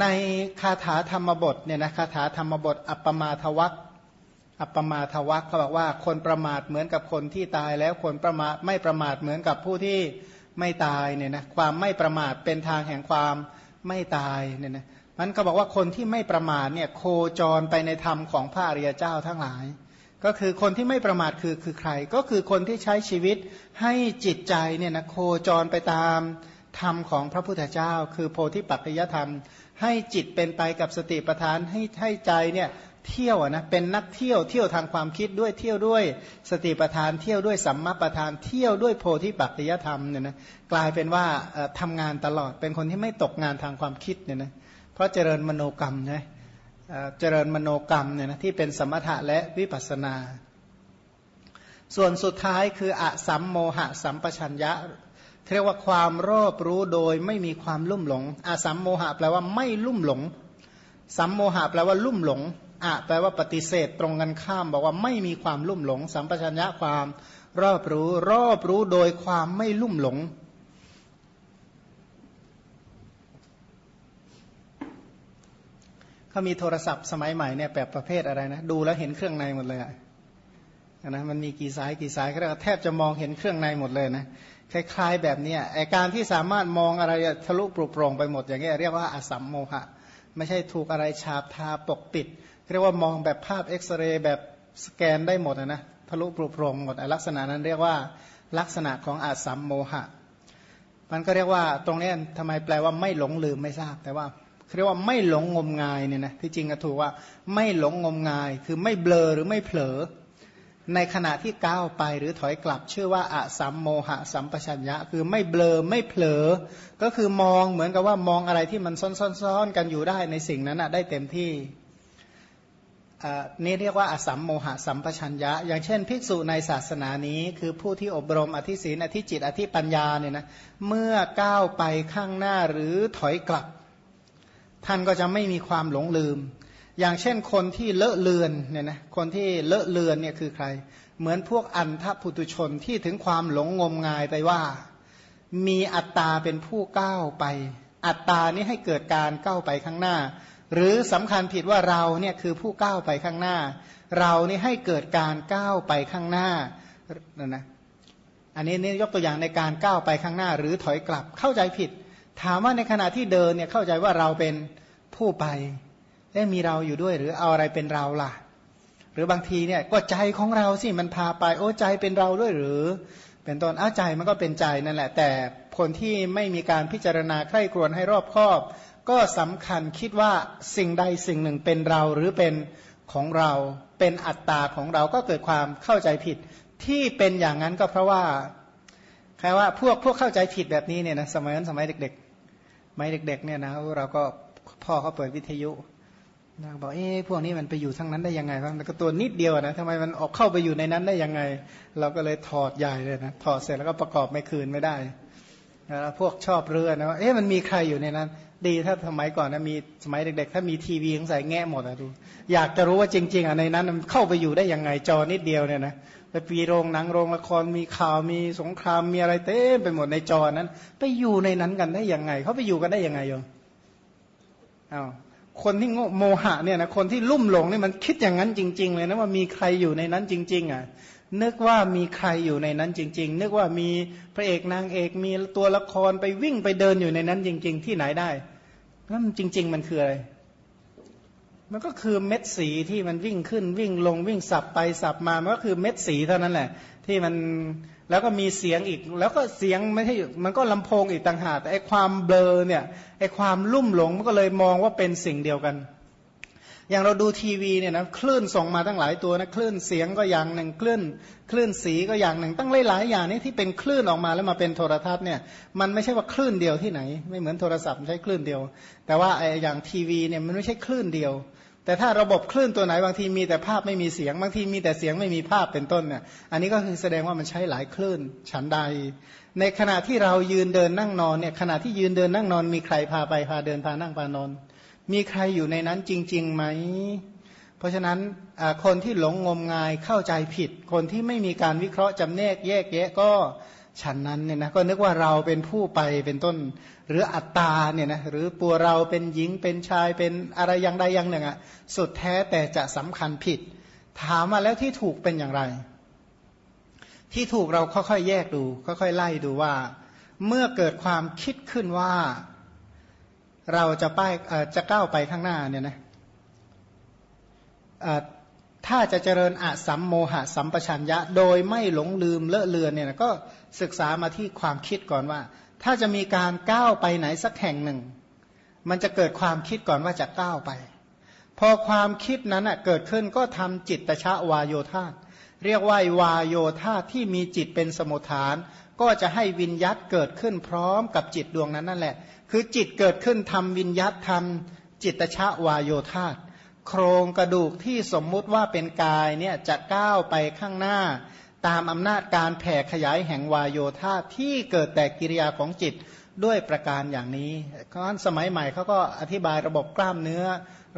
ในคาถาธรรมบทเนี่ยนะคาถาธรรมบท อัปปมาทวักอัปปมาทวักเขาบอกว่าคนประมาทเหมือนกับคนที่ตายแล้วคนประมาทไม่ประมาทเหมือนกับผู้ที่ไม่ตายเนี่ยนะความไม่ประมาทเป็นทางแห่งความไม่ตายเนี่ยนะมันก็บอกว่าคนที่ไม่ประมาทเนี่ยโคจรไปในธรรมของพระอริยเจ้าทั้งหลาย ก็คือคนที่ไม่ประมาทคือคือใคร ก็คือคนที่ใช้ชีวิตให้จิตใจเนี่ยนะโคจรไปตาม ธรรมของพระพุทธเจ้า คือโพธิปัจจยธรรม ให้จิตเป็นไปกับสติปัฏฐานให้ให้ใจเนี่ยเที่ยวนะเป็นนักเที่ยวเที่ยวทางความคิดด้วยเที่ยวด้วยสติปัฏฐานเที่ยวด้วยสัมมาปัฏฐานเที่ยวด้วยโพธิปัจจยธรรมเนี่ยนะกลายเป็นว่าทำงานตลอดเป็นคนที่ไม่ตกงานทางความคิดเนี่ยนะเพราะเจริญมโนกรรมนะเจริญมโนกรรมเนี่ยนะที่เป็นสมถะและวิปัสนา ส่วนสุดท้ายคืออสัมโมหะสัมปชัญญะ เรียกว่าความรอบรู้โดยไม่มีความลุ่มหลงอสัมโมหะแปลว่าไม่ลุ่มหลง สัมโมหะแปลว่าลุ่มหลงอะแปลว่าปฏิเสธตรงกันข้าม บอกว่าไม่มีความลุ่มหลง สัมปชัญญะความรอบรู้ รอบรู้โดยความไม่ลุ่มหลง เขามีโทรศัพท์สมัยใหม่เนี่ยแบบประเภทอะไรนะ ดูแล้วเห็นเครื่องในหมดเลยนะมันมีกี่สายกี่สายก็แทบจะมองเห็นเครื่องในหมดเลยนะ คล้ายๆแบบนี้ไอการที่สามารถมองอะไรทะลุปลุกโปร่งไปหมดอย่างเงี้เรียกว่าอสัมโมหะ ไม่ใช่ถูกอะไรฉาบทาปกปิด เรียกว่ามองแบบภาพเอ็กซเรย์แบบสแกนได้หมดนะทะลุปลุกโปร่งหมดลักษณะนั้นเรียกว่าลักษณะของอาสัมโมหะ มันก็เรียกว่าตรงนี้ทำไมแปลว่าไม่หลงลืมไม่ทราบ แต่ว่าเรียกว่าไม่หลงงมงายเนี่ยนะที่จริงก็ถูกว่าไม่หลงงมงาย คือไม่เบลอหรือไม่เผลอ ในขณะที่ก้าวไปหรือถอยกลับชื่อว่าอะสัมโมหะสัมปชัญญะ คือไม่เบลอไม่เผลอ ก็คือมองเหมือนกับว่ามองอะไรที่มันซ้อนๆกันอยู่ได้ในสิ่งนั้นนะได้เต็มที่นี่เรียกว่าอสัมโมหะสัมปชัญญะ อย่างเช่น ภิกษุในศาสนานี้ คือผู้ที่อบรมอธิศีนอธิจิตอธิปัญญาเนี่ยนะเมื่อก้าวไปข้างหน้าหรือถอยกลับ ท่านก็จะไม่มีความหลงลืม อย่างเช่นคนที่เลอะเลือนเนี่ยนะคนที่เลอะเลือนเนี่ยคือใคร เหมือนพวกอันทพุตุชนที่ถึงความหลงงมงายไปว่า มีอัตตาเป็นผู้ก้าวไป อัตตานี้ให้เกิดการก้าวไปข้างหน้า หรือสำคัญผิดว่าเราเนี่ยคือผู้ก้าวไปข้างหน้า เรานี่ให้เกิดการก้าวไปข้างหน้านะนะอันนี้นี่ยกตัวอย่างในการก้าวไปข้างหน้า หรือถอยกลับเข้าใจผิด ถามว่าในขณะที่เดินเนี่ยเข้าใจว่าเราเป็นผู้ไป ได้มีเราอยู่ด้วย หรือเอาอะไรเป็นเราล่ะ หรือบางทีเนี่ยก็ใจของเราสิมันพาไป โอ้ใจเป็นเราด้วยหรือ เป็นต้นอ้าใจมันก็เป็นใจนั่นแหละ แต่คนที่ไม่มีการพิจารณาใคร่ครวญให้รอบคอบ ก็สำคัญคิดว่าสิ่งใดสิ่งหนึ่งเป็นเราหรือเป็นของเราเป็นอัตตาของเราก็เกิดความเข้าใจผิด ที่เป็นอย่างนั้นก็เพราะว่าแค่ว่าพวกพวกเข้าใจผิดแบบนี้เนี่ยนะสมัยนั้นสมัยเด็กๆไม่เด็กๆเนี่ยนะเราก็พ่อเขาเปิดวิทยุ นะบอกเอ๊ะพวกนี้มันไปอยู่ทั้งนั้นได้ยังไงบ้างก็ตัวนิดเดียวนะทำไมมันออกเข้าไปอยู่ในนั้นได้ยังไง เราก็เลยถอดใหญ่เลยนะถอดเสร็จแล้วก็ประกอบไม่คืนไม่ได้แล้วพวกชอบเรือนะว่าเอ๊ะมันมีใครอยู่ในนั้น ดีถ้าสมัยก่อนนะมีสมัยเด็ก ๆ ถ้ามีทีวีสงสัยแง่หมดอะดู อยากจะรู้ว่าจริง ๆอะในนั้น มันเข้าไปอยู่ได้ยังไงจอนิดเดียวเนี่ยนะไปปีโรงหนังโรงละครมีข่าวมีสงครามมีอะไรเต็มไปหมดในจอนั้น ไปอยู่ในนั้นกันได้ยังไงเขาไปอยู่กันได้ยังไงโยมอ้าว คนที่โมหะเนี่ยนะคนที่ลุ่มหลงเนี่ยมันคิดอย่างนั้นจริง ๆ เลยนะว่ามีใครอยู่ในนั้นจริง ๆ อะ นึกว่ามีใครอยู่ในนั้นจริง ๆ นึกว่ามีพระเอกนางเอกมีตัวละครไปวิ่งไปเดินอยู่ในนั้นจริง ๆ ที่ไหนได้แล้วจริง ๆ มันคืออะไร มันก็คือเม็ดสีที่มันวิ่งขึ้นวิ่งลงวิ่งสับไปสับมามันก็คือเม็ดสีเท่านั้นแหละ ที่มันแล้วก็มีเสียงอีก แล้วก็เสียงไม่ใช่มันก็ลำโพงอีกต่างหากแต่ไอความเบลอเนี่ยไอความลุ่มหลงมันก็เลยมองว่าเป็นสิ่งเดียวกัน อย่างเราดูทีวีเนี่ยนะคลื่นส่งมาตั้งหลายตัวนะคลื่นเสียงก็อย่างหนึ่งคลื่นคลื่นสีก็อย่างหนึ่ง ตั้งหลายๆอย่างนี้ที่เป็นคลื่นออกมาแล้วมาเป็นโทรทัศน์เนี่ยมันไม่ใช่ว่าคลื่นเดียวที่ไหน ไม่เหมือนโทรศัพท์ใช้คลื่นเดียว แต่ว่าไออย่างทีวีเนี่ยมันไม่ใช่คลื่นเดียว แต่ถ้าระบบคลื่นตัวไหนบางทีมีแต่ภาพไม่มีเสียงบางทีมีแต่เสียงไม่มีภาพเป็นต้นเนี่ยอันนี้ก็คือแสดงว่ามันใช้หลายคลื่นฉันใด ในขณะที่เรายืนเดินนั่งนอนเนี่ยขณะที่ยืนเดินนั่งนอน มีใครพาไปพาเดินพานั่งพานอน มีใครอยู่ในนั้นจริงๆไหม เพราะฉะนั้นคนที่หลงงมงายเข้าใจผิด คนที่ไม่มีการวิเคราะห์จำแนกแยกแยะก็ ฉันนั้นเนี่ยนะก็นึกว่าเราเป็นผู้ไปเป็นต้นหรืออัตตาเนี่ยนะหรือตัวเราเป็นหญิงเป็นชายเป็นอะไรอย่างใดอย่างหนึ่งอะสุดแท้แต่จะสำคัญผิด ถามมาแล้วที่ถูกเป็นอย่างไร ที่ถูกเราค่อยๆแยกดูค่อยๆไล่ดูว่า เมื่อเกิดความคิดขึ้นว่า เราจะป้ายจะก้าวไปข้างหน้าเนี่ยนะ ถ้าจะเจริญอะสัมโมหะสัมปชัญญะ โดยไม่หลงลืมเลอะเลือนเนี่ยก็ศึกษามาที่ความคิดก่อนว่า ถ้าจะมีการก้าวไปไหนสักแห่งหนึ่ง มันจะเกิดความคิดก่อนว่าจะก้าวไป พอความคิดนั้นเกิดขึ้นก็ทำจิตตชะวายโยธาเรียกว่าวายโยธาที่มีจิตเป็นสมุทฐาน ก็จะให้วิญยัตเกิดขึ้นพร้อมกับจิตดวงนั้นนั่นแหละ คือจิตเกิดขึ้นทำวิญยัตทำจิตตชะวายโยธา โครงกระดูกที่สมมุติว่าเป็นกายเนี่ยจะก้าวไปข้างหน้า ตามอำนาจการแผ่ขยายแห่งวายโยธาที่เกิดแต่กิริยาของจิตด้วยประการอย่างนี้เพราะฉะนั้นสมัยใหม่เขาก็อธิบายระบบกล้ามเนื้อ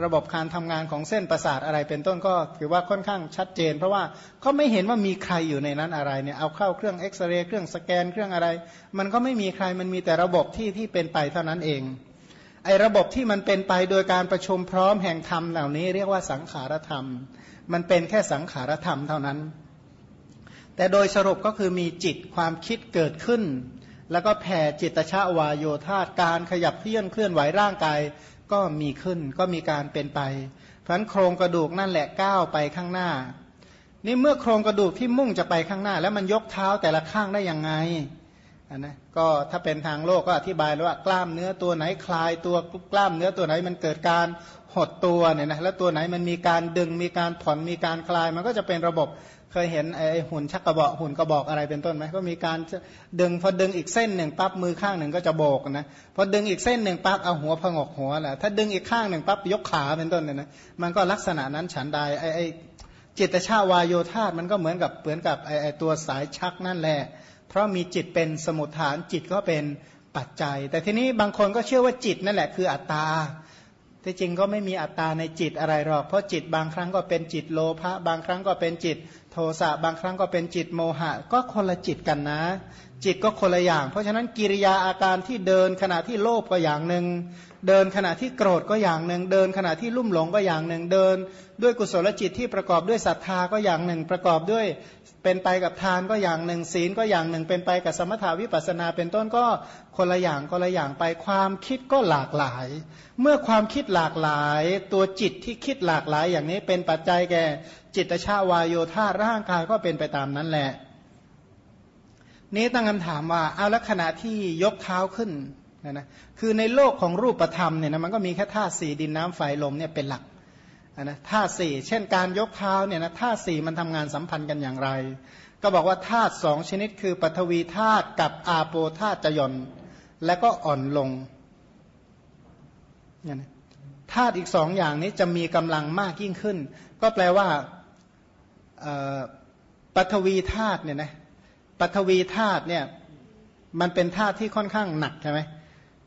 ระบบการทำงานของเส้นประสาทอะไรเป็นต้นก็ถือว่าค่อนข้างชัดเจน เพราะว่าเขาไม่เห็นว่ามีใครอยู่ในนั้นอะไรเนี่ยเอาเข้าเครื่องเอ็กซเรย์เครื่องสแกนเครื่องอะไร มันก็ไม่มีใครมันมีแต่ระบบที่ที่เป็นไปเท่านั้นเอง ไอ้ระบบที่มันเป็นไปโดยการประชุมพร้อมแห่งธรรมเหล่านี้ เรียกว่าสังขารธรรม มันเป็นแค่สังขารธรรมเท่านั้น แต่โดยสรุปก็คือมีจิตความคิดเกิดขึ้น แล้วก็แผ่จิตชาวายโยธาการขยับเคลื่อนเคลื่อนไหวร่างกายก็มีขึ้นก็มีการเป็นไปเพราะนั้นโครงกระดูกนั่นแหละก้าวไปข้างหน้า นี่เมื่อโครงกระดูกที่มุ่งจะไปข้างหน้า แล้วมันยกเท้าแต่ละข้างได้ยังไง นะก็ถ้าเป็นทางโลกก็อธิบายแล้วว่ากล้ามเนื้อตัวไหนคลายตัวกล้ามเนื้อตัวไหนมันเกิดการหดตัวเนี่ยนะแล้วตัวไหนมันมีการดึงมีการผ่อนมีการคลายมันก็จะเป็นระบบเคยเห็นไอ้หุ่นชักกระบอกหุ่นกระบอกอะไรเป็นต้นไหมก็มีการดึงพอดึงอีกเส้นหนึ่งปั๊บมือข้างหนึ่งก็จะโบกนะพอดึงอีกเส้นหนึ่งปั๊บเอาหัวพงกหัวแหละถ้าดึงอีกข้างหนึ่งปั๊บยกขาเป็นต้นเนี่ยนะมันก็ลักษณะนั้นฉันใดไอ้จิตชาวายโยธามันก็เหมือนกับเหมือนกับไอ้ไอ้ตัวสายชักนั่นแหละ เพราะมีจิตเป็นสมุทฐานจิตก็เป็นปัจจัย แต่ทีนี้บางคนก็เชื่อว่าจิตนั่นแหละคืออัตตาที่จริงก็ไม่มีอัตตาในจิตอะไรหรอก เพราะจิตบางครั้งก็เป็นจิตโลภะบางครั้งก็เป็นจิตโทสะบางครั้งก็เป็นจิตโมหะ ก็คนละจิตกันนะ จิตก็คนละอย่าง เพราะฉะนั้นกิริยาอาการที่เดินขณะที่โลภก็อย่างหนึ่งเดินขณะที่โกรธก็อย่างหนึ่งเดินขณะที่ลุ่มหลงก็อย่างหนึ่งเดิน ด้วยกุศลจิตที่ประกอบด้วยศรัทธาก็อย่างหนึ่ง ประกอบด้วย เป็นไปกับทานก็อย่างหนึ่งศีลก็อย่างหนึ่ง เป็นไปกับสมถาวิปัสนาเป็นต้นก็คนละอย่างคนละอย่างไปความคิดก็หลากหลาย เมื่อความคิดหลากหลาย ตัวจิตที่คิดหลากหลายอย่างนี้เป็นปัจจัยแก่จิตชาวายโยธาร่างกายก็เป็นไปตามนั้นแหละ นี้ตั้งคำถามว่าเอาล้วขณะที่ยกเท้าขึ้นนะนะคือในโลกของรูปธรรมเนี่ยนะมันก็มีแค่ธาตุสี่ดินน้ำไฟลมเนี่ยเป็นหลัก นะธาตุสี่เช่นการยกเท้าเนี่ยนะธาตุสี่มันทำงานสัมพันธ์กันอย่างไร ก็บอกว่าธาตุสองชนิดคือปฐวีธาตุกับอาโปธาตุจะย่อน และก็อ่อนลงเนี่ยนะธาตุอีกสองอย่างนี้จะมีกำลังมากยิ่งขึ้น ก็แปลว่าปฐวีธาตุเนี่ยนะปฐวีธาตุเนี่ยมันเป็นธาตุที่ค่อนข้างหนักใช่ไหม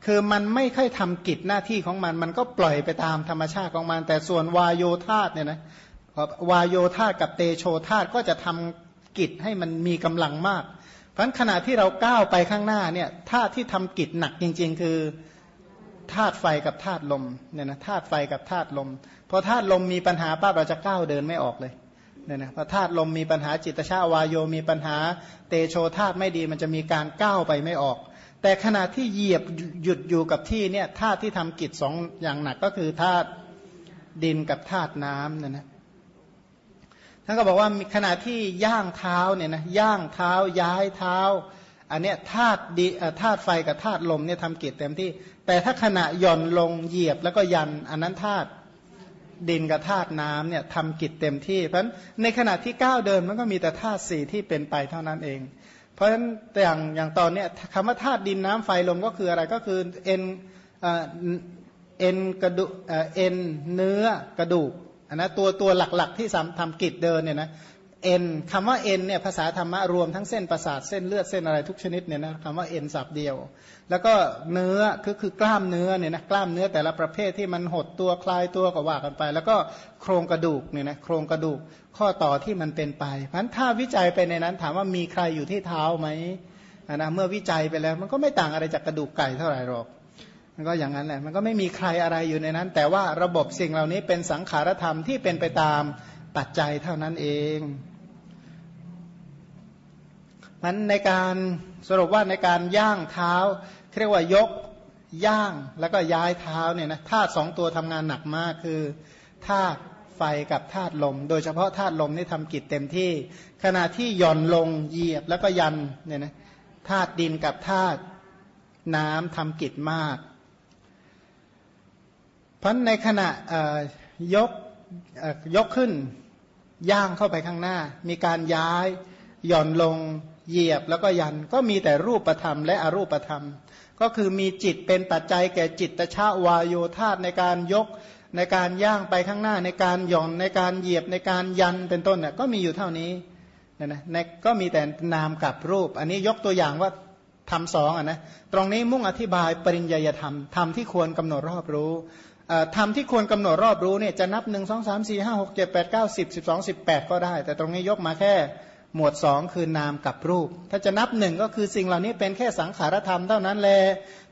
คือมันไม่ค่อยทำกิจหน้าที่ของมัน มันก็ปล่อยไปตามธรรมชาติของมัน แต่ส่วนวายโยธาเนี่ยนะวายโยธากับเตโชธาตก็จะทำกิจให้มันมีกำลังมาก เพราะขณะที่เราก้าวไปข้างหน้าเนี่ยธาตุที่ทำกิจหนักจริง ๆ คือธาตุไฟกับธาตุลมเนี่ยนะธาตุไฟกับธาตุลมพอธาตุลมมีปัญหาป้าเราจะก้าวเดินไม่ออกเลยเนี่ยนะพอธาตุลมมีปัญหาจิตชาวายโยมีปัญหา เตโชธาตุไม่ดีมันจะมีการก้าวไปไม่ออก แต่ขณะที่เหยียบหยุดอยู่กับที่เนี่ยธาตุที่ทำกิจสองอย่างหนักก็คือธาตุดินกับธาตุน้ำเนี่ยนะท่านก็บอกว่าขณะที่ย่างเท้าเนี่ยนะย่างเท้าย้ายเท้า อันเนี้ยธาตุดีธาตุไฟกับธาตุลมเนี่ยทำกิจเต็มที่ แต่ถ้าขณะหย่อนลงเหยียบแล้วก็ยันอันนั้นธาตุดินกับธาตุน้ำเนี่ยทำกิจเต็มที่ เพราะฉะนั้นในขณะที่ก้าวเดินมันก็มีแต่ธาตุสี่ที่เป็นไปเท่านั้นเอง เพราะฉะนั้นอย่างอย่างตอนนี้คำว่าธาตุดินน้ำไฟลมก็คืออะไรก็คือเอ็นเอ็นกระดูเอ็นเนื้อกระดูกอันนะตัวตัวหลักๆที่ทำกิจเดินเนี่ยนะ เอ็นคำว่าเอ็นเนี่ยภาษาธรรมะรวมทั้งเส้นประสาทเส้นเลือดเส้นอะไรทุกชนิดเนี่ยนะคำว่าเอ็นสับเดียว แล้วก็เนื้อก็คือกล้ามเนื้อเนี่ยนะกล้ามเนื้อแต่ละประเภทที่มันหดตัวคลายตัวก็ว่ากันไป แล้วก็โครงกระดูกเนี่ยนะโครงกระดูกข้อต่อที่มันเป็นไปเพราะถ้าวิจัยไปในนั้น ถามว่ามีใครอยู่ที่เท้าไหมนะเมื่อวิจัยไปแล้ว มันก็ไม่ต่างอะไรจากกระดูกไก่เท่าไหร่หรอกมันก็อย่างนั้นแหละมันก็ไม่มีใครอะไรอยู่ในนั้น แต่ว่าระบบสิ่งเหล่านี้เป็นสังขารธรรมที่เป็นไปตามปัจจัยเท่านั้นเอง มันในการสรุปว่าในการย่างเท้าเรียกว่ายกย่างแล้วก็ย้ายเท้าเนี่ยนะธาตุสองตัวทำงานหนักมากคือธาตุไฟกับธาตุลม โดยเฉพาะธาตุลมนี่ทำกิจเต็มที่ ขณะที่หย่อนลงเหยียบแล้วก็ยันเนี่ยนะธาตุดินกับธาตุน้ำทำกิจมาก เพราะในขณะยกยกขึ้นย่างเข้าไปข้างหน้า มีการย้ายหย่อนลง เหยียบแล้วก็ยันก็มีแต่รูปธรรมและอรูปธรรม ก็คือมีจิตเป็นปัจจัยแก่จิตตชาวายโยธาในการยกในการย่างไปข้างหน้าในการหย่อนในการเหยียบในการยันเป็นต้นเนี่ยก็มีอยู่เท่านี้นะนะก็มีแต่นามกับรูป อันนี้ยกตัวอย่างว่าทำสองอะนะตรงนี้มุ่งอธิบายปริญญาธรรมธรรมที่ควรกำหนดรอบรู้ธรรมที่ควรกำหนดรอบรู้เนี่ยจะนับหนึ่งสองสามสี่ห้าหกเจ็ดแปดเก้าสิบสิบสองสิบแปดก็ได้ แต่ตรงนี้ยกมาแค่ หมวดสองคือนามกับรูป ถ้าจะนับหนึ่งก็คือสิ่งเหล่านี้เป็นแค่สังขารธรรมเท่านั้นแล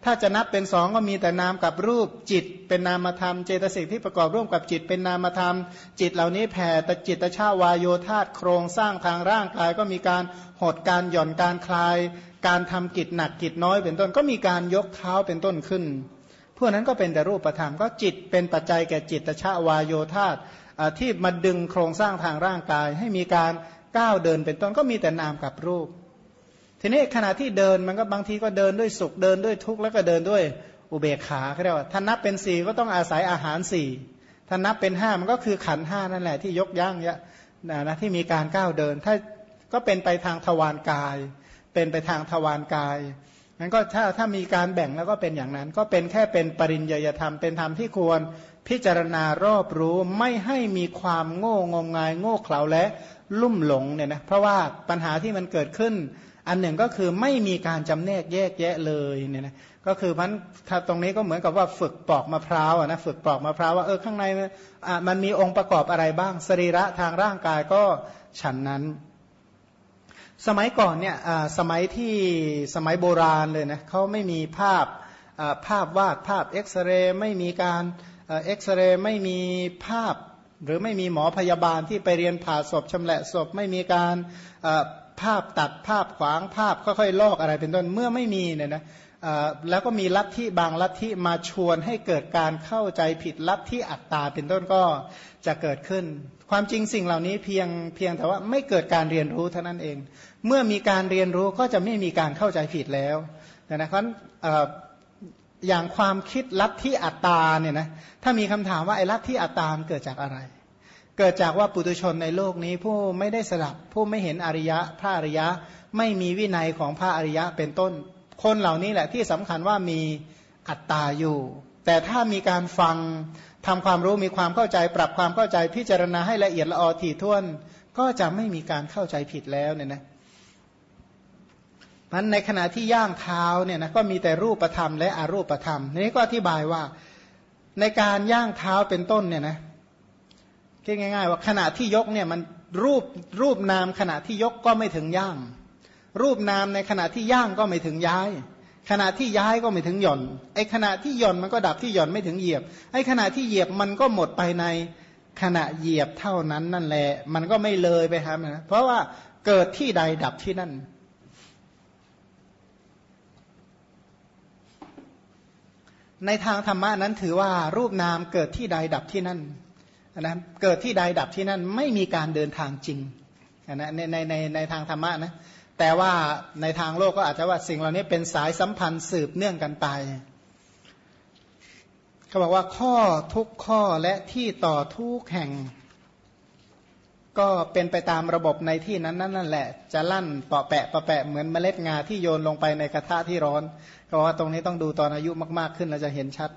ถ้าจะนับเป็นสองก็มีแต่นามกับรูป จิต เป็นนามธรรม เจตสิกที่ประกอบร่วมกับจิตเป็นนามธรรม จิตเหล่านี้แผ่แต่จิตชาวายโยธาตโครงสร้างทางร่างกายก็มีการหดการหย่อนการคลาย การทำกิจหนักกิจน้อยเป็นต้นก็มีการยกเท้าเป็นต้นขึ้นพวกนั้นก็เป็นแต่รูปธรรมก็จิตเป็นปัจจัยแก่จิตชาวายโยธาตที่มาดึงโครงสร้างทางร่างกายให้มีการ ก้าวเดินเป็นต้นก็มีแต่นามกับรูป ทีนี้ขณะที่เดินมันก็บางทีก็เดินด้วยสุขเดินด้วยทุกข์แล้วก็เดินด้วยอุเบกขาเขาเรียกว่าถ้านับเป็นสี่ก็ต้องอาศัยอาหารสี่ถ้านับเป็นห้ามันก็คือขันห้านั่นแหละที่ยกย่างเนี้ยนะที่มีการก้าวเดิน ถ้าก็เป็นไปทางทวารกาย เป็นไปทางทวารกายนั้นก็ถ้าถ้ามีการแบ่งแล้วก็เป็นอย่างนั้น ก็เป็นแค่เป็นปริญญาธรรมเป็นธรรมที่ควรพิจารณารอบรู้ไม่ให้มีความโง่งมงายโง่เขลาและ ลุ่มหลงเนี่ยนะเพราะว่าปัญหาที่มันเกิดขึ้น อันหนึ่งก็คือไม่มีการจำแนกแยกแยะเลยเนี่ยนะก็คือมันถ้าตรงนี้ก็เหมือนกับว่าฝึกปอกมะพร้าวนะฝึกปอกมะพร้าวว่าเออข้างในมันมีองค์ประกอบอะไรบ้าง สรีระทางร่างกายก็ฉันนั้น สมัยก่อนเนี่ยสมัยที่สมัยโบราณเลยนะเขาไม่มีภาพภาพวาดภาพเอ็กซเรย์ไม่มีการเอ็กซเรย์ไม่มีภาพ หรือไม่มีหมอพยาบาลที่ไปเรียนผ่าศพชำแหละศพไม่มีการภาพตัดภาพขวางภาพค่อยๆลอกอะไรเป็นต้นเมื่อไม่มีเนี่ยนะแล้วก็มีลัทธิบางลัทธิมาชวนให้เกิดการเข้าใจผิดลัทธิอัตตาเป็นต้นก็จะเกิดขึ้น ความจริงสิ่งเหล่านี้เพียงเพียงแต่ว่าไม่เกิดการเรียนรู้เท่านั้นเอง เมื่อมีการเรียนรู้ก็จะไม่มีการเข้าใจผิดแล้วนะครับ อย่างความคิดลัทธิอัตตาเนี่ยนะถ้ามีคำถามว่าไอ้ลัทธิอัตตามเกิดจากอะไร เกิดจากว่าปุถุชนในโลกนี้ผู้ไม่ได้สดับ ผู้ไม่เห็นอริยะพระอริยะไม่มีวินัยของพระอริยะเป็นต้น คนเหล่านี้แหละที่สำคัญว่ามีอัตตาอยู่ แต่ถ้ามีการฟังทำความรู้มีความเข้าใจ ปรับความเข้าใจพิจารณาให้ละเอียดละออถี่ถ้วน ก็จะไม่มีการเข้าใจผิดแล้วเนี่ยนะ มันในขณะที่ย่างเท้าเนี่ยนะก็มีแต่รูปธรรมและอรูปธรรมนี้ก็อธิบายว่าในการย่างเท้าเป็นต้นเนี่ยนะคิดง่าย ๆ ว่าขณะที่ยกเนี่ยมันรูปรูปนามขณะที่ยกก็ไม่ถึงย่าง รูปนามในขณะที่ย่างก็ไม่ถึงย้าย ขณะที่ย้ายก็ไม่ถึงหย่อนไอ้ขณะที่หย่อนมันก็ดับที่หย่อนไม่ถึงเหยียบไอ้ขณะที่เหยียบมันก็หมดไปในขณะเหยียบเท่านั้นนั่นแหละ มันก็ไม่เลยไปครับนะเพราะว่าเกิดที่ใดดับที่นั่น ในทางธรรมะนั้นถือว่ารูปนามเกิดที่ใดดับที่นั่นนะเกิดที่ใดดับที่นั่นไม่มีการเดินทางจริงนะในในในในทางธรรมะนะแต่ว่าในทางโลกก็อาจจะว่าสิ่งเหล่านี้เป็นสายสัมพันธ์สืบเนื่องกันไปเขาบอกว่าข้อทุกข้อและที่ต่อทุกแห่ง ก็เป็นไปตามระบบในที่นั้นนั่นแหละ จะลั่นเปาะแปะเปาะแปะเหมือนเมล็ดงาที่โยนลงไปในกระทะที่ร้อน ก็ว่าตรงนี้ต้องดูตอนอายุมาก ๆขึ้นเราจะเห็นชัด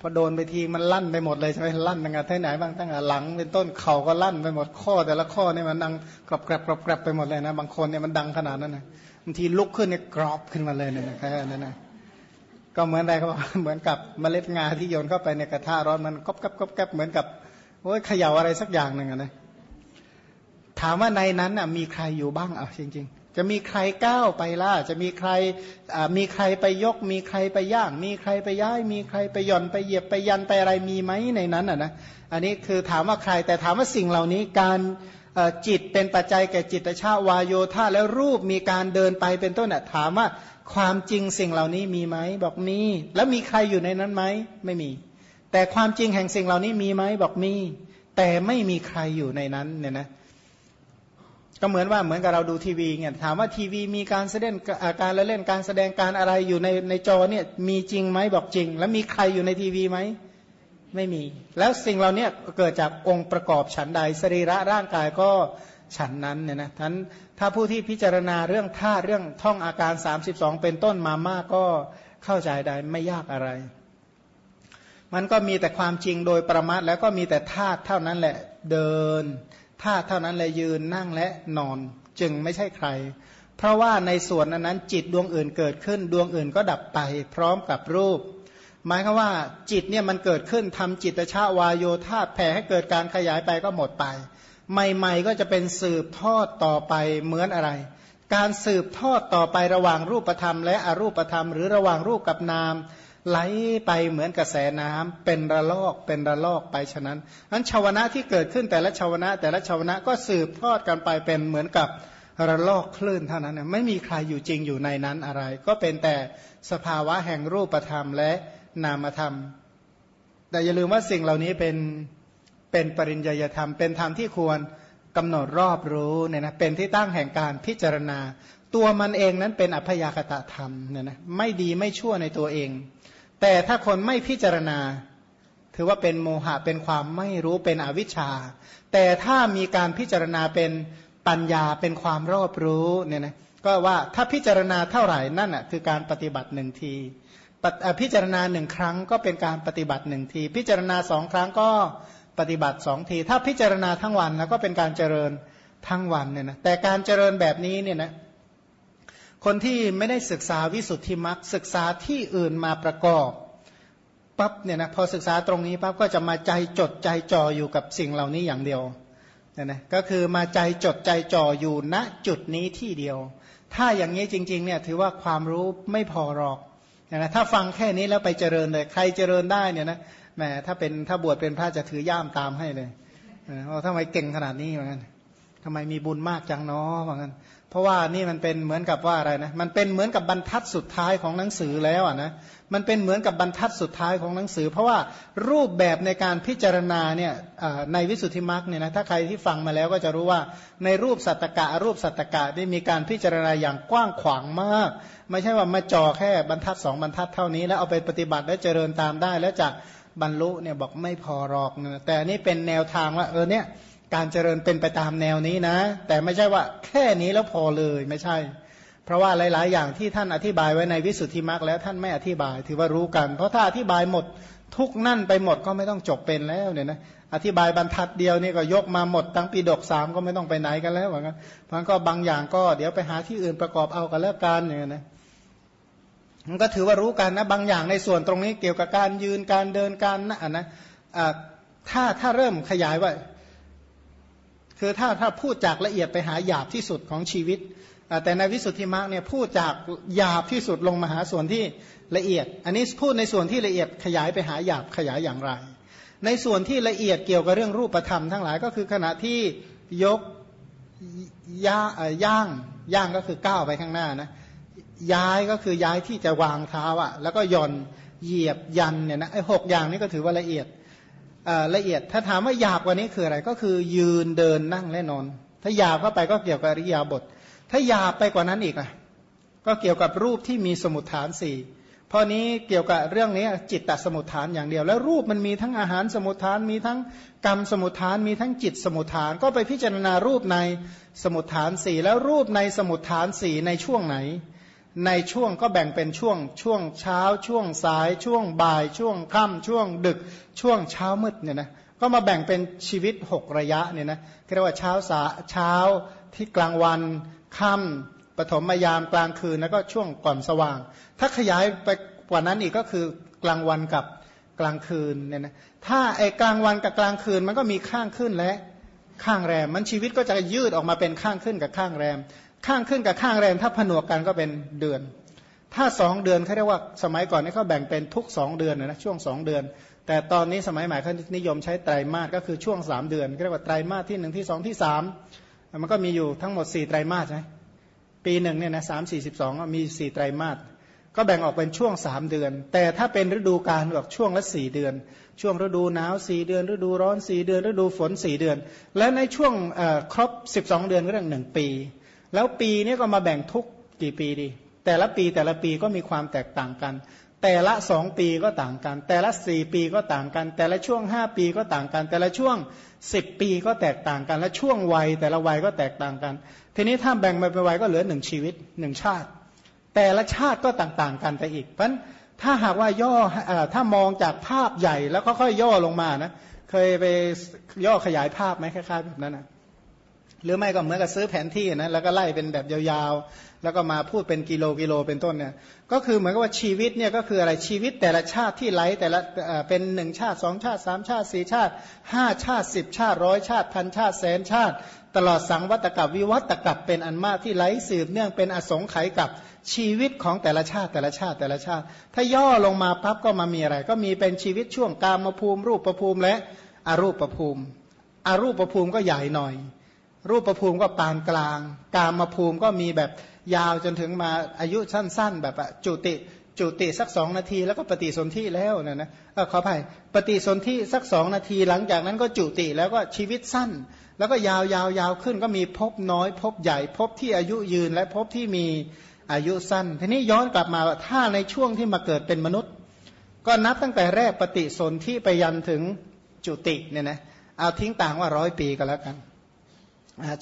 พอโดนไปทีมันลั่นไปหมดเลยใช่ไหมลั่นตั้งแต่ไหนบ้างตั้งแต่หลังเป็นต้นเข่าก็ลั่นไปหมดข้อ แต่ละข้อเนี่ยมันดังกรอบแกรบกรอบกรบไปหมดเลยนะ บางคนเนี่ยมันดังขนาดนั้นนะบางทีลุกขึ้นเนี่ยกรอบขึ้นมาเลยเนี่ยแค่นั้นนะก็เหมือนอะไรก็เหมือนกับเมล็ดงาที่โยนเข้าไปในกระทะร้อนมันก๊อบก๊อบก๊อบก๊บเหมือนกับโอ้ยเขย่าอะไรสักอย่างหนึ่งนะ ถามว่าในนั้นมีใครอยู่บ้างอะจริง ๆ จะมีใครก้าวไปล่าจะมีใครมีใครไปยก มีใครไปย่าง มีใครไปย้าย มีใครไปหย่อนไปเหยียบไปยันไปอะไรมีไหมในนั้นอะนะอันนี้คือถามว่าใครแต่ถามว่าสิ่งเหล่านี้การจิตเป็นปัจจัยแก่จิตชาวายโยธาแล้วรูปมีการเดินไปเป็นต้นอะถามว่าความจริงสิ่งเหล่านี้มีไหมบอกมี แล้วมีใครอยู่ในนั้นไหมไม่มี แต่ความจริงแห่งสิ่งเหล่านี้มีไหมบอกมี แต่ไม่มีใครอยู่ในนั้นเนี่ยนะ ก็เหมือนว่าเหมือนกับเราดูทีวีเนี่ยถามว่าทีวีมีการแสดงการละเล่นการแสดงการอะไรอยู่ในในจอเนี่ยมีจริงไหมบอกจริง แล้วมีใครอยู่ในทีวีไหมไม่มี แล้วสิ่งเราเนี่ยเกิดจากองค์ประกอบฉันใดสรีระร่างกายก็ฉันนั้นเนี่ยนะท่านถ้าผู้ที่พิจารณาเรื่องธาเรื่องท่องอาการ 32 เป็นต้นมามากก็เข้าใจได้ไม่ยากอะไร มันก็มีแต่ความจริงโดยประมาทแล้วก็มีแต่ธาตุเท่านั้นแหละเดิน ธาเท่านั้นเลยยืนนั่งและนอนจึงไม่ใช่ใคร เพราะว่าในส่วนนั้นจิตดวงอื่นเกิดขึ้น ดวงอื่นก็ดับไป พร้อมกับรูป หมายคือว่าจิตเนี่ยมันเกิดขึ้นทำจิตชาวายโยธาแผ่ให้เกิดการขยายไปก็หมดไป ใหม่ๆก็จะเป็นสืบทอดต่อไปเหมือนอะไร การสืบทอดต่อไประหว่างรูปธรรม และอรูปธรรม หรือระหว่างรูปกับนาม ไหลไปเหมือนกระแสน้ำเป็นระลอกเป็นระลอกไปฉะนั้นนั้นชาวนะที่เกิดขึ้นแต่ละชาวนะ แต่ละชาวนะก็สืบทอดกันไปเป็นเหมือนกับระลอกคลื่นเท่านั้นไม่มีใครอยู่จริงอยู่ในนั้นอะไร ก็เป็นแต่สภาวะแห่งรูปธรรมและนามธรรม แต่อย่าลืมว่าสิ่งเหล่านี้เป็นเป็นปริญญาธรรม เป็นธรรมที่ควรกำหนดรอบรู้เนี่ยนะเป็นที่ตั้งแห่งการพิจารณา ตัวมันเองนั้นเป็นอัพยากตะธรรมเนี่ยนะไม่ดีไม่ชั่วในตัวเอง แต่ถ้าคนไม่พิจารณา ถือว่าเป็นโมหะเป็นความไม่รู้เป็นอวิชชา แต่ถ้ามีการพิจารณาเป็นปัญญาเป็นความรอบรู้เนี่ยนะก็ว่าถ้าพิจารณาเท่าไหร่นั่นอะคือการปฏิบัติหนึ่งทีพิจารณาหนึ่งครั้งก็เป็นการปฏิบัติหนึ่งที พิจารณาสองครั้งก็ปฏิบัติสองที ถ้าพิจารณาทั้งวันแล้วก็เป็นการเจริญทั้งวันเนี่ยนะแต่การเจริญแบบนี้เนี่ยนะ คนที่ไม่ได้ศึกษาวิสุทธิมรรคศึกษาที่อื่นมาประกอบปั๊บเนี่ยนะพอศึกษาตรงนี้ปั๊บก็จะมาใจจดใจจ่ออยู่กับสิ่งเหล่านี้อย่างเดียวเนี่ยนะก็คือมาใจจดใจจ่ออยู่ณจุดนี้ที่เดียว ถ้าอย่างนี้จริงๆเนี่ยถือว่าความรู้ไม่พอหรอกนะถ้าฟังแค่นี้แล้วไปเจริญเลยใครเจริญได้เนี่ยนะแหมถ้าเป็นถ้าบวชเป็นพระจะถือย่ามตามให้เลยว่าทำไมเก่งขนาดนี้เหมือนกันทำไมมีบุญมากจังเนาะเหมือนกัน เพราะว่านี่มันเป็นเหมือนกับว่าอะไรนะมันเป็นเหมือนกับบรรทัดสุดท้ายของหนังสือแล้วอะนะมันเป็นเหมือนกับบรรทัดสุดท้ายของหนังสือ เพราะว่ารูปแบบในการพิจารณาเนี่ยในวิสุทธิมรรคเนี่ยนะถ้าใครที่ฟังมาแล้วก็จะรู้ว่าในรูปสัตตกะรูปสัตตกะได้มีการพิจารณาอย่างกว้างขวางมาก ไม่ใช่ว่ามาจ่อแค่บรรทัดสองบรรทัดเท่านี้ แล้วเอาไปปฏิบัติแล้วเจริญตามได้ แล้วจะบรรลุเนี่ยบอกไม่พอหรอกแต่นี่เป็นแนวทางว่าเออเนี่ย การเจริญเป็นไปตามแนวนี้นะ แต่ไม่ใช่ว่าแค่นี้แล้วพอเลยไม่ใช่ เพราะว่าหลาย ๆ อย่างที่ท่านอธิบายไว้ในวิสุทธิมรรคแล้วท่านไม่อธิบาย ถือว่ารู้กัน เพราะถ้าอธิบายหมดทุกนั่นไปหมดก็ไม่ต้องจบเป็นแล้วเนี่ยนะอธิบายบรรทัดเดียวนี่ก็ยกมาหมดตั้งปีดกสามก็ไม่ต้องไปไหนกันแล้วเหมือนกันเพราะก็บางอย่างก็เดี๋ยวไปหาที่อื่นประกอบเอากันแล้วกันอย่างนี้นะมันก็ถือว่ารู้กันนะบางอย่างในส่วนตรงนี้เกี่ยวกับการยืนการเดินการนะนะถ้าถ้าเริ่มขยายว่า คือถ้าถ้าพูดจากละเอียดไปหาหยาบที่สุดของชีวิต แต่ในวิสุทธิมรรคเนี่ยพูดจากหยาบที่สุดลงมาหาส่วนที่ละเอียด อันนี้พูดในส่วนที่ละเอียดขยายไปหาหยาบขยายอย่างไร ในส่วนที่ละเอียดเกี่ยวกับเรื่องรูปธรรมทั้งหลายก็คือขณะที่ยกย่าย่างย่างก็คือก้าวไปข้างหน้านะย้ายก็คือย้ายที่จะวางเท้าอะแล้วก็ย่อนเหยียบยันเนี่ยนะไอ้หกอย่างนี้ก็ถือว่าละเอียด ละเอียด ถ้าถามว่าหยาบกว่านี้คืออะไร ก็คือยืนเดินนั่งและนอน ถ้าหยาบเข้าไปก็เกี่ยวกับอริยาบท ถ้าหยาบไปกว่านั้นอีกอะ ก็เกี่ยวกับรูปที่มีสมุทฐานสี่พอนี้เกี่ยวกับเรื่องนี้จิตตสมุทฐานอย่างเดียว แล้วรูปมันมีทั้งอาหารสมุทฐานมีทั้งกรรมสมุทฐานมีทั้งจิตสมุทฐาน ก็ไปพิจารณารูปในสมุทฐานสี่แล้วรูปในสมุทฐานสี่ในช่วงไหน ในช่วงก็แบ่งเป็นช่วง ช่วงเช้า ช่วงสาย ช่วงบ่าย ช่วงค่ำช่วงดึก ช่วงเช้ามืดเนี่ยนะก็มาแบ่งเป็นชีวิตหกระยะเนี่ยนะเรียกว่าเช้าสาเช้าที่กลางวันค่ำปฐมยามกลางคืนแล้วก็ช่วงก่อนสว่าง ถ้าขยายไปกว่านั้นอีกก็คือกลางวันกับกลางคืนเนี่ยนะถ้าไอ้กลางวันกับกลางคืนมันก็มีข้างขึ้นและข้างแรม มันชีวิตก็จะยืดออกมาเป็นข้างขึ้นกับข้างแรม ข้างขึ้นกับข้างแรมถ้าผนวกกันก็เป็นเดือน ถ้าสองเดือนเขาเรียกว่าสมัยก่อนนี่เขาแบ่งเป็นทุกสองเดือนนะช่วงสองเดือน แต่ตอนนี้สมัยใหม่เขานิยมใช้ไตรมาสก็คือช่วงสามเดือนเรียกว่าไตรมาสที่หนึ่งที่สองที่สามมันก็มีอยู่ทั้งหมดสี่ไตรมาสใช่ปีหนึ่งเนี่ยนะสามสี่สิบสองมีสี่ไตรมาสก็แบ่งออกเป็นช่วงสามเดือน แต่ถ้าเป็นฤดูกาลแบบช่วงละสี่เดือน ช่วงฤดูหนาวสี่เดือน ฤดูร้อนสี่เดือน ฤดูฝนสี่เดือน และในช่วงครบสิบสองเดือนก็เรื่องหนึ่งปี แล้วปีนี้ก็มาแบ่งทุกกี่ปีดี แต่ละปีแต่ละปีก็มีความแตกต่างกัน แต่ละสองปีก็ต่างกัน แต่ละสี่ปีก็ต่างกัน แต่ละช่วงห้าปีก็ต่างกัน แต่ละช่วงสิบปีก็แตกต่างกัน และช่วงวัยแต่ละวัยก็แตกต่างกัน ทีนี้ถ้าแบ่งไปเป็นวัยก็เหลือหนึ่งชีวิตหนึ่งชาติ แต่ละชาติก็ต่าง ๆ กันไปอีก เพราะถ้าหากว่าย่อถ้ามองจากภาพใหญ่แล้วค่อยๆย่อลงมานะเคยไปย่อขยายภาพไหมคล้ายๆแบบนั้นนะ หรือไม่ก็เหมือนกับซื้อแผนที่นะแล้วก็ไล่เป็นแบบยาวๆ แล้วก็มาพูดเป็นกิโลกิโลเป็นต้นเนี่ยก็คือเหมือนกับว่าชีวิตเนี่ยก็คืออะไรชีวิตแต่ละชาติที่ไหลแต่ละเป็นหนึ่งชาติสองชาติสามชาติสี่ชาติห้าชาติสิบชาติร้อยชาติพันชาติแสนชาติ ตลอดสังวัตกับวิวัตกับเป็นอันมากที่ไหลสืบเนื่องเป็นอสงไขยกับชีวิตของแต่ละชาติแต่ละชาติแต่ละชาติ ถ้าย่อลงมาปั๊บก็มามีอะไร ก็มีเป็นชีวิตช่วงกามภูมิ รูปประภูมิและอรูปประภูมิ อรูปประภูมิก็ใหญ่หน่อย รูปประภูมิก็ปานกลาง กามภูมิก็มีแบบยาวจนถึงมาอายุสั้น ๆ แบบจุติจุติสักสองนาทีแล้วก็ปฏิสนธิแล้วนะนะขออภัยปฏิสนธิสักสองนาทีหลังจากนั้นก็จุติแล้วก็ชีวิตสั้น แล้วก็ยาวยาวยาวขึ้นก็มีพบน้อย พบใหญ่ พบที่อายุยืนและพบที่มีอายุสั้น ทีนี้ย้อนกลับมาว่าถ้าในช่วงที่มาเกิดเป็นมนุษย์ ก็นับตั้งแต่แรกปฏิสนธิไปยันถึงจุติเนี่ยนะเอาทิ้งต่างว่าร้อยปีก็แล้วกัน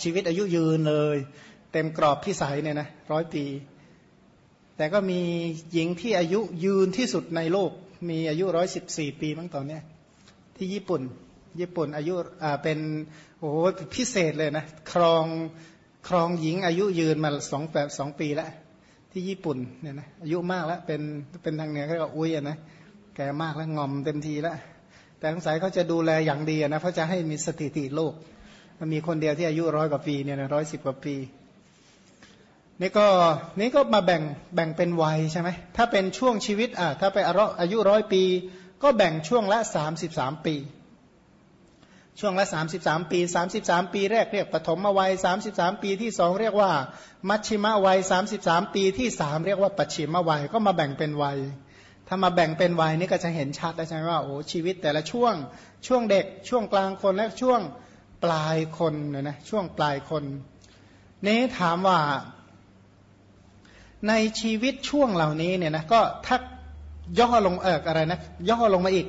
ชีวิตอายุยืนเลย เต็มกรอบพิสัยเนี่ยนะร้อยปี แต่ก็มีหญิงที่อายุยืนที่สุดในโลก มีอายุร้อยสิบสี่ปีมั้งตอนเนี้ยที่ญี่ปุ่น ญี่ปุ่นอายุเป็นโอ้โหพิเศษเลยนะครองครองหญิงอายุยืนมาสองแบบสองปีแล้วที่ญี่ปุ่นเนี่ยนะอายุมากแล้วเป็นเป็นทางเหนือเขาเรียกว่าอุ้ยนะแกมากแล้วงอมเต็มทีแล้วแต่สงสัยเขาจะดูแลอย่างดีนะเพราะจะให้มีสถิติโลก มันมีคนเดียวที่อายุร้อยกว่าปีเนี่ยนะร้อยสิบกว่าปีนี่ก็นี่ก็มาแบ่งแบ่งเป็นวัยใช่ไหมถ้าเป็นช่วงชีวิตอะถ้าไปอายุร้อยปี ก็แบ่งช่วงละสามสิบสามปี ช่วงละ33ปี33ปีแรกเรียกปฐมวัย33ปีที่สองเรียกว่า มัชชิมวัย33ปีที่สามเรียกว่าปัจฉิมวัยก็มาแบ่งเป็นวัย ถ้ามาแบ่งเป็นวัยนี่ก็จะเห็นชัดแล้วใช่ไหมว่าโอ้ชีวิตแต่ละช่วงช่วงเด็กช่วงกลางคนและช่วง ปลายคนนะนะช่วงปลายคน นี้ถามว่า ในชีวิตช่วงเหล่านี้เนี่ยนะก็ถ้าย่อลงเอออะไรนะย่อลงมาอีก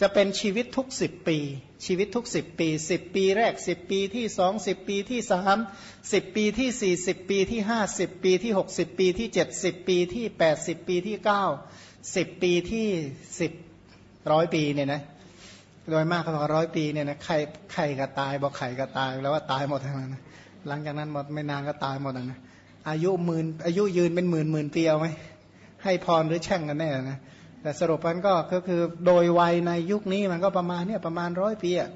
จะเป็นชีวิตทุกสิบปี ชีวิตทุกสิบปีสิบปีแรกสิบปีที่สองสิบปีที่สามสิบปีที่สี่สิบปีที่ห้าสิบปีที่หกสิบปีที่เจ็ดสิบปีที่แปดสิบปีที่เก้าสิบปีที่สิบร้อยปีเนี่ยนะ โดยมากเขาบอกร้อยปีเนี่ยนะใครใครก็ตายบอกไข่ก็ตายแล้วว่าตายหมดทั้งนั้นหลังจากนั้นหมดไม่นานก็ตายหมดนะอายุหมื่นอายุยืนเป็นหมื่นหมื่นปีเอาไหมให้พรหรือแช่งกันแน่นะแต่สรุปมันก็ก็คือโดยวัยในยุคนี้มันก็ประมาณเนี่ยประมาณร้อยปีอะ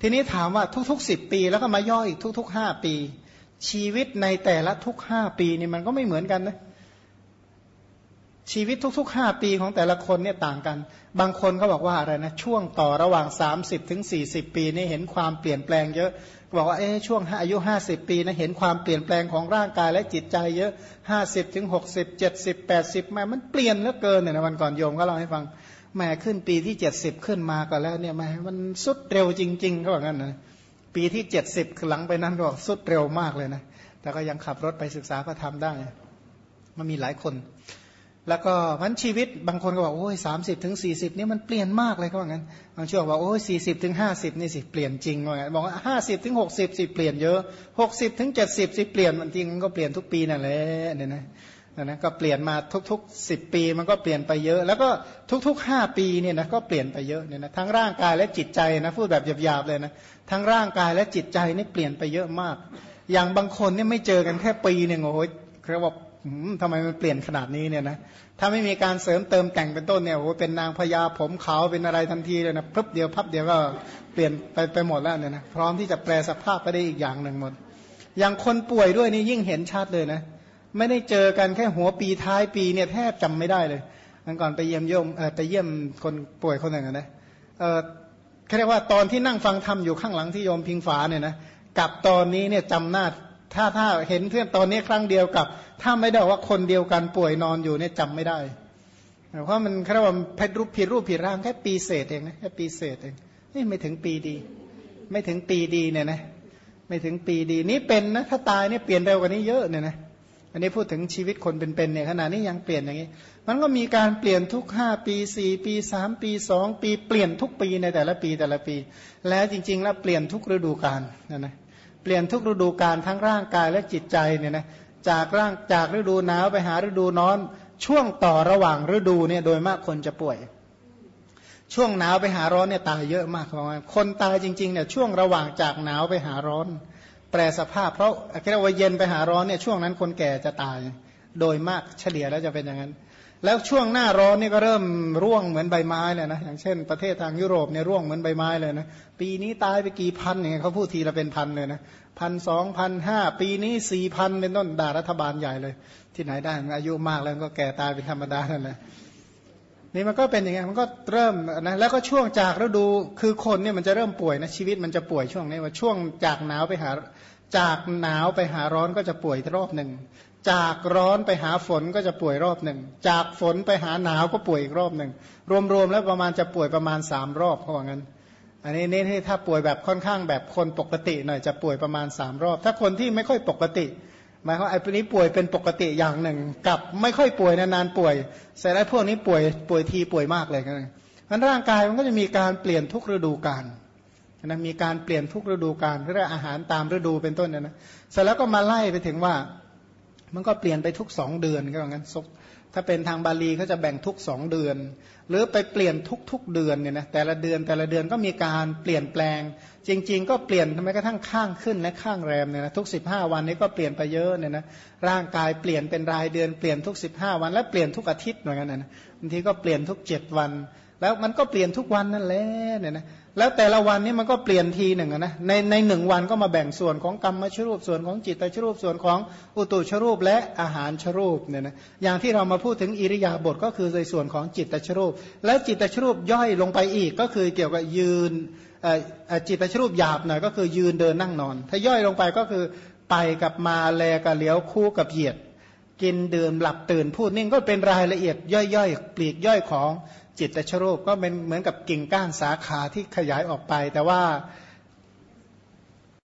ทีนี้ถามว่าทุกๆสิบปี แล้วก็มาย่ออีกทุกๆห้าปี ชีวิตในแต่ละทุกห้าปีนี่มันก็ไม่เหมือนกันนะ ชีวิตทุกๆห้าปีของแต่ละคนเนี่ยต่างกัน บางคนก็บอกว่าอะไรนะช่วงต่อระหว่าง 30ถึง40 ปีนี่เห็นความเปลี่ยนแปลงเยอะบอกว่าเอ๊ช่วงอายุ 50 ปีนะเห็นความเปลี่ยนแปลงของร่างกายและจิตใจเยอะ 50ถึง60 70 80แม่มันเปลี่ยนเหลือเกินเนี่ยนะวันก่อนโยมก็เล่าให้ฟังแม่ขึ้นปีที่ 70 ขึ้นมาก็แล้วเนี่ยแม่มันสุดเร็วจริงๆเขาบอกงั้นนะปีที่ 70หลังไปนั้นก็สุดเร็วมากเลยนะแต่ก็ยังขับรถไปศึกษาก็ทำได้ มันมีหลายคน แล้วก็พันชีวิตบางคนก็บอกโอ้ยสามสิบถึงสี่สิบนี่มันเปลี่ยนมากเลยเขาบอกงั้นบางช่วงบอกโอ้ยสี่สิบถึงห้าสิบนี่สิเปลี่ยนจริงว่างั้นบอกว่าห้าสิบถึงหกสิบสิเปลี่ยนเยอะหกสิบถึงเจ็ดสิบสิเปลี่ยนมันจริงก็เปลี่ยนทุกปีนั่นแหละเนี่ยนะนะก็เปลี่ยนมาทุกๆสิบปีมันก็เปลี่ยนไปเยอะ แล้วก็ทุกๆห้าปีเนี่ยนะก็เปลี่ยนไปเยอะเนี่ยนะทั้งร่างกายและจิตใจนะพูดแบบหยาบๆเลยนะทั้งร่างกายและจิตใจนี่เปลี่ยนไปเยอะมาก อย่างบางคนเนี่ยไม่เจอกันแค่ปีหนึ่งโอ้ยเรียกว่า ทำไมมันเปลี่ยนขนาดนี้เนี่ยนะถ้าไม่มีการเสริมเติมแต่งเป็นต้นเนี่ยโอ้เป็นนางพญาผมขาวเป็นอะไรทันทีเลยนะพึบเดียวพับเดียวก็เปลี่ยนไปไปหมดแล้วเนี่ยนะพร้อมที่จะแปลสภาพไปได้อีกอย่างหนึ่งหมด อย่างคนป่วยด้วยนี่ยิ่งเห็นชัดเลยนะไม่ได้เจอกันแค่หัวปีท้ายปีเนี่ยแทบจำไม่ได้เลยมันก่อนไปเยี่ยมโยมไปเยี่ยมคนป่วยคนหนึ่งนะเออเรียกว่าตอนที่นั่งฟังธรรมอยู่ข้างหลังที่โยมพิงฝาเนี่ยนะกับตอนนี้เนี่ยจำหน้า ถ้าถ้าเห็นเพื่อนตอนนี้ครั้งเดียวกับ ถ้าไม่ได้ว่าคนเดียวกันป่วยนอนอยู่เนี่ยจำไม่ได้ เพราะมันเรียกว่าเพชรรูปผิดรูปผิดร่างแค่ปีเศษเองนะแค่ปีเศษเองนี่ไม่ถึงปีดี ไม่ถึงปีดีเนี่ยนะไม่ถึงปีดีนี่เป็นนะถ้าตายเนี่ยเปลี่ยนเร็วกว่านี้เยอะเนี่ยนะอันนี้พูดถึงชีวิตคนเป็นๆเนี่ยขณะนี้ยังเปลี่ยนอย่างนี้ มันก็มีการเปลี่ยนทุกห้าปีสี่ปีสามปีสองปี เปลี่ยนทุกปีในแต่ละปีแต่ละปี แล้วจริงๆแล้วเปลี่ยนทุกฤดูกาลนะนะ ปลี่ยนทุกฤดูกาลทั้งร่างกายและจิตใจเนี่ยนะจากร่างจากฤดูหนาวไปหาฤดูร้อน ช่วงต่อระหว่างฤดูเนี่ยโดยมากคนจะป่วย ช่วงหนาวไปหาร้อนเนี่ยตายเยอะมากเพราะว่าคนตายจริงๆเนี่ยช่วงระหว่างจากหนาวไปหาร้อน แปรสภาพ เพราะเรียกว่าเย็นไปหาร้อนเนี่ยช่วงนั้นคนแก่จะตาย โดยมากเฉลี่ยแล้วจะเป็นอย่างนั้น แล้วช่วงหน้าร้อนนี่ก็เริ่มร่วงเหมือนใบไม้เลยนะอย่างเช่นประเทศทางยุโรปเนี่ยร่วงเหมือนใบไม้เลยนะปีนี้ตายไปกี่พันเนี่ยเขาพูดทีละเป็นพันเลยนะพันสองพันห้าปีนี้สี่พันเป็นต้นด่ารัฐบาลใหญ่เลย ที่ไหนได้อายุมากแล้วก็แก่ตายเป็นธรรมดานั่นแหละนี่มันก็เป็นอย่างไงมันก็เริ่มนะแล้วก็ช่วงจากฤดูคือคนเนี่ยมันจะเริ่มป่วยนะชีวิตมันจะป่วยช่วงนี้ว่าช่วงจากหนาวไปหาจากหนาวไปหาร้อนก็จะป่วยรอบหนึ่ง จากร้อนไปหาฝนก็จะป่วยรอบหนึ่ง จากฝนไปหาหนาวก็ป่วยอีกรอบหนึ่ง รวมๆแล้วประมาณจะป่วยประมาณสามรอบเพราะงั้น อันนี้นี่ถ้าป่วยแบบค่อนข้างแบบคนปกติหน่อยจะป่วยประมาณสามรอบ ถ้าคนที่ไม่ค่อยปกติ หมายความไอ้พวกนี้ป่วยเป็นปกติอย่างหนึ่ง กับไม่ค่อยป่วยนานๆป่วยใส่ได้พวกนี้ป่วยป่วยทีป่วยมากเลยกันมันร่างกายมันก็จะมีการเปลี่ยนทุกฤดูกาลนะมีการเปลี่ยนทุกฤดูกาลเรื่องอาหารตามฤดูเป็นต้นนะนะเสร็จแล้วก็มาไล่ไปถึงว่า มันก็เปลี่ยนไปทุกสองเดือนก็อย่างนั้นถ้าเป็นทางบาลีเขาจะแบ่งทุกสองเดือน หรือไปเปลี่ยนทุกๆเดือนเนี่ยนะแต่ละเดือนแต่ละเดือนก็มีการเปลี่ยนแปลง จริง ๆ ก็เปลี่ยนทำไมกระทั่งข้างขึ้นและข้างแรมเนี่ยนะทุก 15 วันนี้ก็เปลี่ยนไปเยอะเนี่ยนะร่างกายเปลี่ยนเป็นรายเดือนเปลี่ยนทุก 15 วันและเปลี่ยนทุกอาทิตย์เหมือนกันนะบางทีก็เปลี่ยนทุก 7 วัน แล้วมันก็เปลี่ยนทุกวันนั่นแหละเนี่ยนะแล้วแต่ละวันนี้มันก็เปลี่ยนทีหนึ่งนะในในหนึ่งวันก็มาแบ่งส่วนของกรรมชรูปส่วนของจิตตชรูปส่วนของอุตุชรูปและอาหารชรูปเนี่ยนะอย่างที่เรามาพูดถึงอิริยาบถก็คือในส่วนของจิตตชรูป แล้วจิตตชรูปย่อยลงไปอีกก็คือเกี่ยวกับยืนจิตตชรูปหยาบหน่อยก็คือยืนเดินนั่งนอน ถ้าย่อยลงไปก็คือไปกับมาแลกับเลี้ยวคู่กับเหยียด กินดื่มหลับตื่นพูดนิ่งก็เป็นรายละเอียดย่อยๆปลีกย่อยของ จิตตชรูปก็เป็นเหมือนกับกิ่งก้านสาขาที่ขยายออกไป แต่ว่า